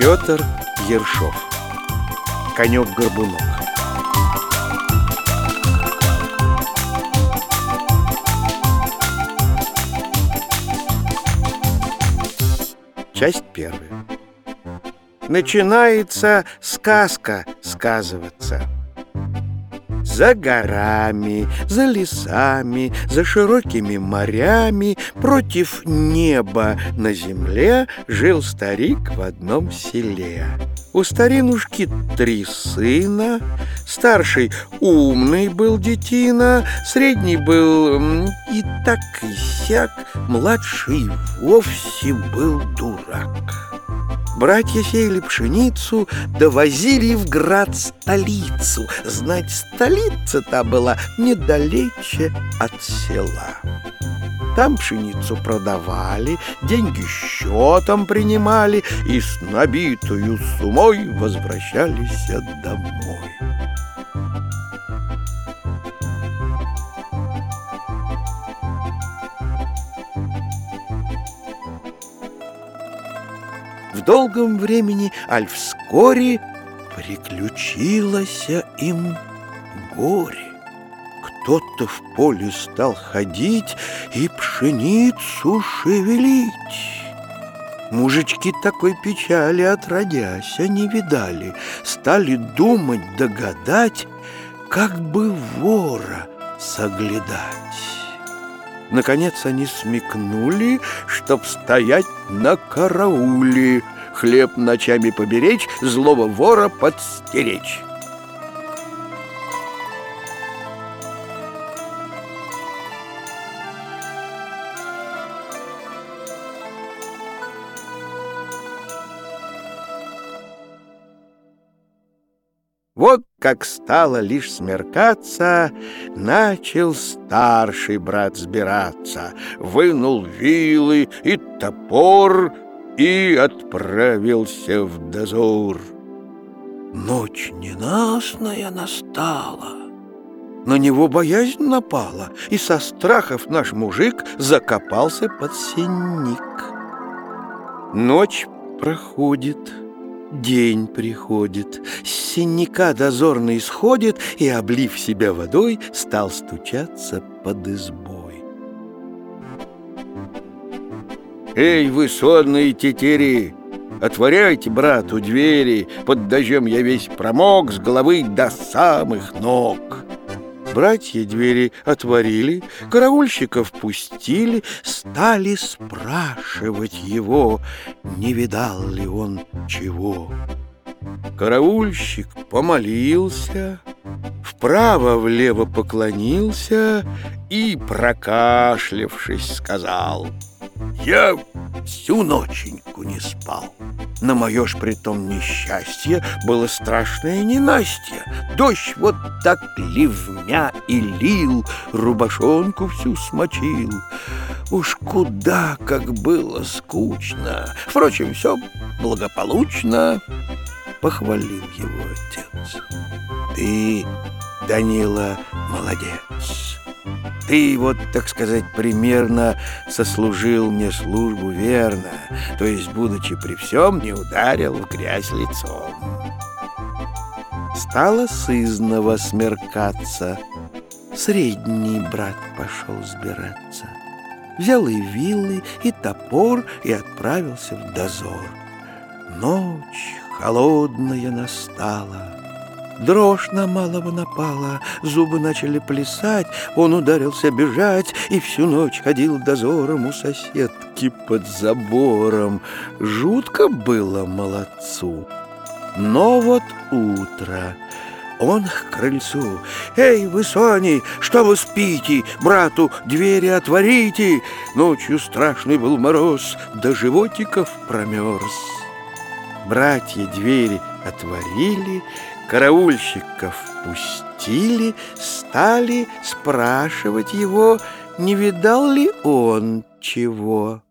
Петр Ершов. Конек-горбунок Часть первая. Начинается сказка сказываться за горами, за лесами, за широкими морями, против неба на земле жил старик в одном селе. У старинушки три сына, старший умный был детина, средний был и так и сяк, младший вовсе был дурак. Братья сеяли пшеницу, довозили в град столицу. Знать, столица-то была недалече от села. Там пшеницу продавали, деньги счетом принимали и с набитую сумой возвращались домой. В долгом времени, аль вскоре, приключилось им горе. Кто-то в поле стал ходить и пшеницу шевелить. Мужички такой печали отродясь не видали, стали думать, догадать, как бы вора соглядать. Наконец они смекнули, чтоб стоять на карауле, хлеб ночами поберечь, злого вора подстеречь. Вот как стало лишь смеркаться, начал старший брат сбираться, вынул вилы и топор и отправился в дозор. Ночь ненастная настала. На него боязнь напала, и со страхов наш мужик закопался под сенник. Ночь проходит, День приходит, с синяка дозорный исходит И, облив себя водой, стал стучаться под избой. «Эй, вы сонные тетери! Отворяйте, брату, двери! Под дождем я весь промок с головы до самых ног!» Братья двери отворили, караульщиков пустили, стали спрашивать его, не видал ли он чего. Караульщик помолился, вправо-влево поклонился и, прокашлявшись, сказал «Я всю ноченьку не спал». На мое ж притом несчастье было страшное ненастье. Дождь вот так ливня и лил, рубашонку всю смочил. Уж куда как было скучно. Впрочем, все благополучно, похвалил его отец. Ты, Данила, молодец. Ты вот, так сказать, примерно сослужил мне службу верно, то есть, будучи при всем, не ударил в грязь лицом. Стало сызново смеркаться, средний брат пошел сбираться. Взял и вилы, и топор, и отправился в дозор. Ночь холодная настала, Дрожь на малого напала, зубы начали плясать, он ударился бежать и всю ночь ходил дозором у соседки под забором. Жутко было молодцу. Но вот утро... Он к крыльцу. «Эй, вы, Сони, что вы спите? Брату двери отворите!» Ночью страшный был мороз, до животиков промерз. Братья двери отворили, караульщиков пустили, стали спрашивать его, не видал ли он чего.